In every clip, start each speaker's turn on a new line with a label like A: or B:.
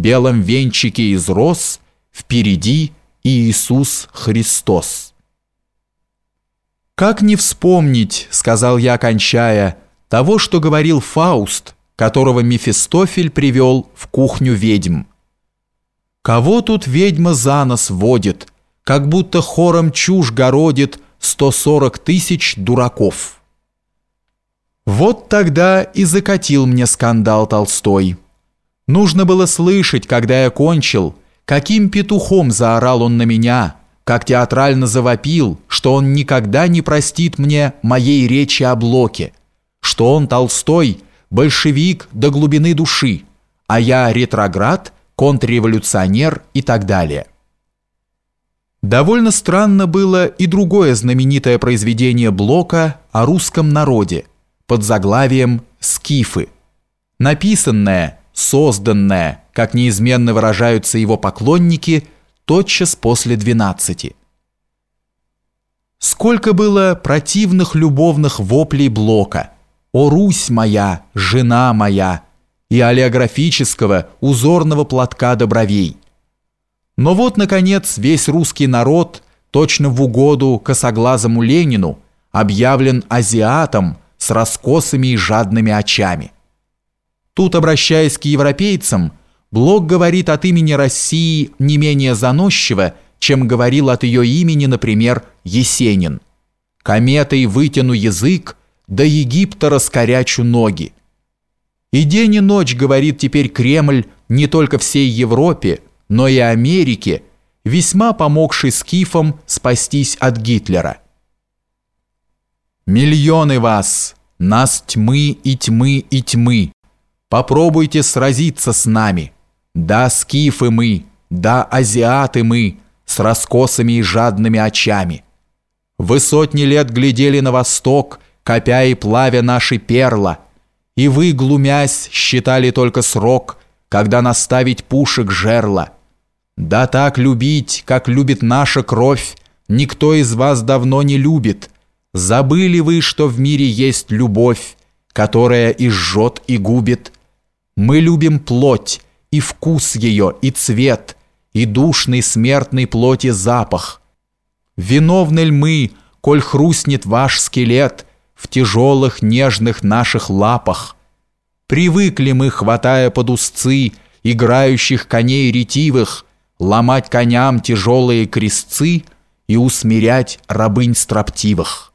A: белом венчике из роз, впереди Иисус Христос. «Как не вспомнить, — сказал я, кончая, — того, что говорил Фауст, которого Мефистофель привел в кухню ведьм. Кого тут ведьма за нос водит, как будто хором чушь городит 140 тысяч дураков?» Вот тогда и закатил мне скандал Толстой. Нужно было слышать, когда я кончил, каким петухом заорал он на меня, как театрально завопил, что он никогда не простит мне моей речи о Блоке, что он, Толстой, большевик до глубины души, а я ретроград, контрреволюционер и так далее. Довольно странно было и другое знаменитое произведение Блока о русском народе под заглавием «Скифы», написанное – созданное, как неизменно выражаются его поклонники, тотчас после двенадцати. Сколько было противных любовных воплей Блока «О, Русь моя, жена моя!» и олеографического узорного платка добровей. Но вот, наконец, весь русский народ, точно в угоду косоглазому Ленину, объявлен азиатом с раскосыми и жадными очами – Тут, обращаясь к европейцам, Блок говорит от имени России не менее заносчиво, чем говорил от ее имени, например, Есенин. «Кометой вытяну язык, до Египта раскорячу ноги». И день и ночь, говорит теперь Кремль, не только всей Европе, но и Америке, весьма помогший скифам спастись от Гитлера. «Миллионы вас, нас тьмы и тьмы и тьмы, Попробуйте сразиться с нами. Да, скифы мы, да, азиаты мы, с раскосыми и жадными очами. Вы сотни лет глядели на восток, копя и плавя наши перла, и вы, глумясь, считали только срок, когда наставить пушек жерла. Да так любить, как любит наша кровь, никто из вас давно не любит. Забыли вы, что в мире есть любовь, которая и жжет, и губит, мы любим плоть, и вкус ее, и цвет, и душный смертной плоти запах. Виновны ли мы, коль хрустнет ваш скелет в тяжелых нежных наших лапах? Привыкли мы, хватая под узцы играющих коней ретивых, ломать коням тяжелые крестцы и усмирять рабынь строптивых.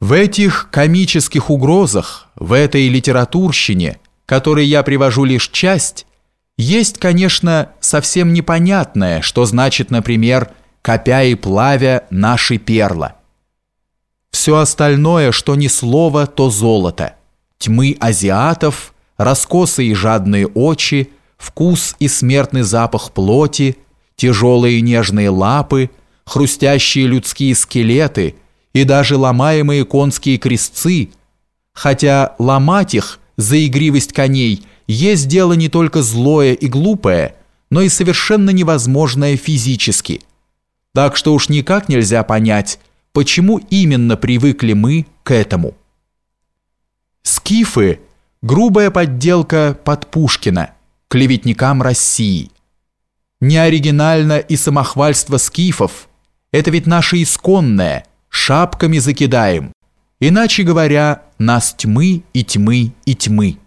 A: В этих комических угрозах, в этой литературщине, которой я привожу лишь часть, есть, конечно, совсем непонятное, что значит, например, «копя и плавя наши перла». Все остальное, что ни слово, то золото. Тьмы азиатов, раскосые и жадные очи, вкус и смертный запах плоти, тяжелые нежные лапы, хрустящие людские скелеты – и даже ломаемые конские крестцы, хотя ломать их за игривость коней есть дело не только злое и глупое, но и совершенно невозможное физически. Так что уж никак нельзя понять, почему именно привыкли мы к этому. Скифы – грубая подделка под Пушкина, клеветникам России. Неоригинально и самохвальство скифов – это ведь наше исконное – шапками закидаем. Иначе говоря, нас тьмы и тьмы и тьмы.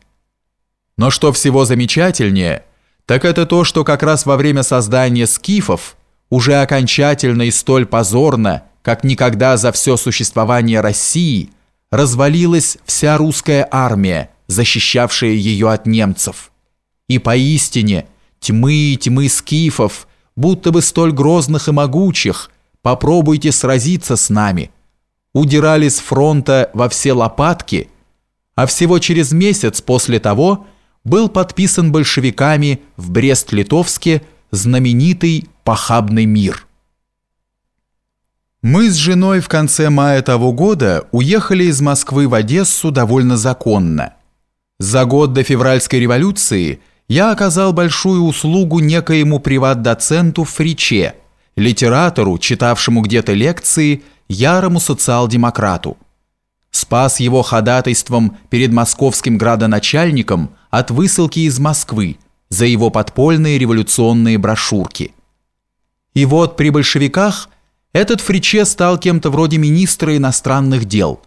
A: Но что всего замечательнее, так это то, что как раз во время создания скифов уже окончательно и столь позорно, как никогда за все существование России, развалилась вся русская армия, защищавшая ее от немцев. И поистине тьмы и тьмы скифов, будто бы столь грозных и могучих, попробуйте сразиться с нами. Удирали с фронта во все лопатки, а всего через месяц после того был подписан большевиками в Брест-Литовске знаменитый похабный мир. Мы с женой в конце мая того года уехали из Москвы в Одессу довольно законно. За год до февральской революции я оказал большую услугу некоему приват-доценту Фриче – литератору, читавшему где-то лекции, ярому социал-демократу. Спас его ходатайством перед московским градоначальником от высылки из Москвы за его подпольные революционные брошюрки. И вот при большевиках этот Фриче стал кем-то вроде министра иностранных дел.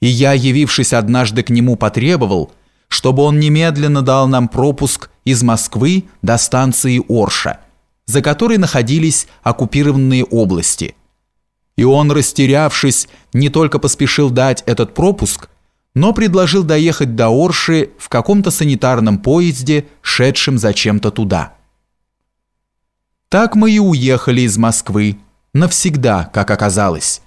A: И я, явившись однажды к нему, потребовал, чтобы он немедленно дал нам пропуск из Москвы до станции Орша, за которой находились оккупированные области. И он, растерявшись, не только поспешил дать этот пропуск, но предложил доехать до Орши в каком-то санитарном поезде, шедшем зачем-то туда. Так мы и уехали из Москвы, навсегда, как оказалось.